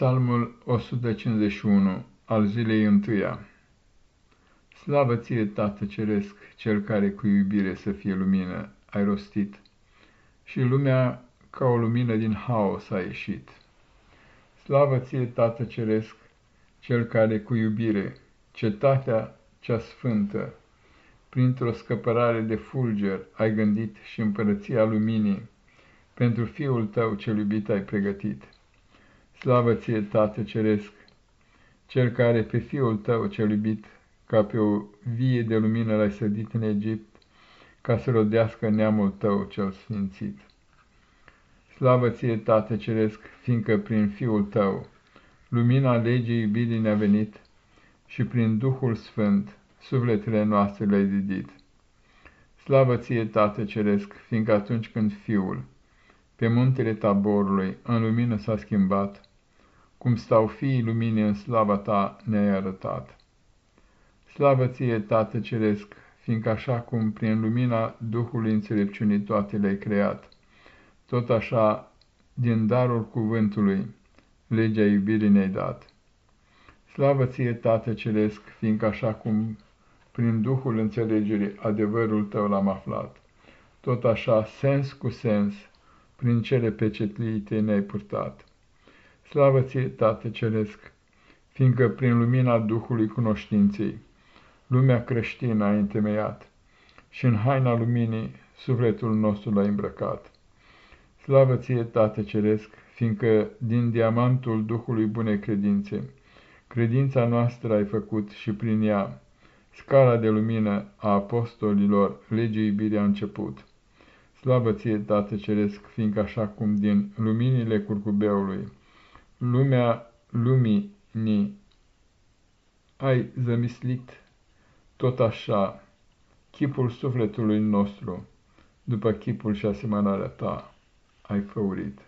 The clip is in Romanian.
Psalmul 151 al zilei întâia Slavă ție, Tată Ceresc, Cel care cu iubire să fie lumină, ai rostit, și lumea ca o lumină din haos a ieșit. Slavă ție, Tată Ceresc, Cel care cu iubire, cetatea cea sfântă, printr-o scăpărare de fulger ai gândit și împărăția luminii, pentru Fiul tău cel iubit ai pregătit. Slavă ție, Tată Ceresc, Cel care pe Fiul tău cel iubit, ca pe o vie de lumină l-ai sădit în Egipt, ca să rodească neamul tău cel sfințit. Slavă ție, Tată Ceresc, fiindcă prin Fiul tău lumina legii iubirii ne-a venit și prin Duhul Sfânt sufletele noastre le-ai zidit. Slavă ție, Tată Ceresc, fiindcă atunci când Fiul, pe muntele taborului, în lumină s-a schimbat, cum stau fiii luminii în slava ta ne-ai arătat. Slavă ție, Tată Ceresc, fiindcă așa cum prin lumina Duhului înțelepciunii toate le-ai creat, tot așa, din darul cuvântului, legea iubirii ne-ai dat. Slavă ție, Tată Ceresc, fiindcă așa cum prin Duhul înțelegerii adevărul tău l-am aflat, tot așa, sens cu sens, prin cele pecetliite ne-ai purtat. Slavă ție, Tată Ceresc, fiindcă prin lumina Duhului cunoștinței, lumea creștină a întemeiat și în haina luminii sufletul nostru l-a îmbrăcat. Slavă ție, Tată Ceresc, fiindcă din diamantul Duhului bune credințe, credința noastră ai făcut și prin ea, scala de lumină a apostolilor legii iubirii a început. Slavă ție, Tată Ceresc, fiindcă așa cum din luminile curcubeului, lumea luminii ai zămislit, tot așa, chipul sufletului nostru, după chipul și asemănarea ta, ai făurit.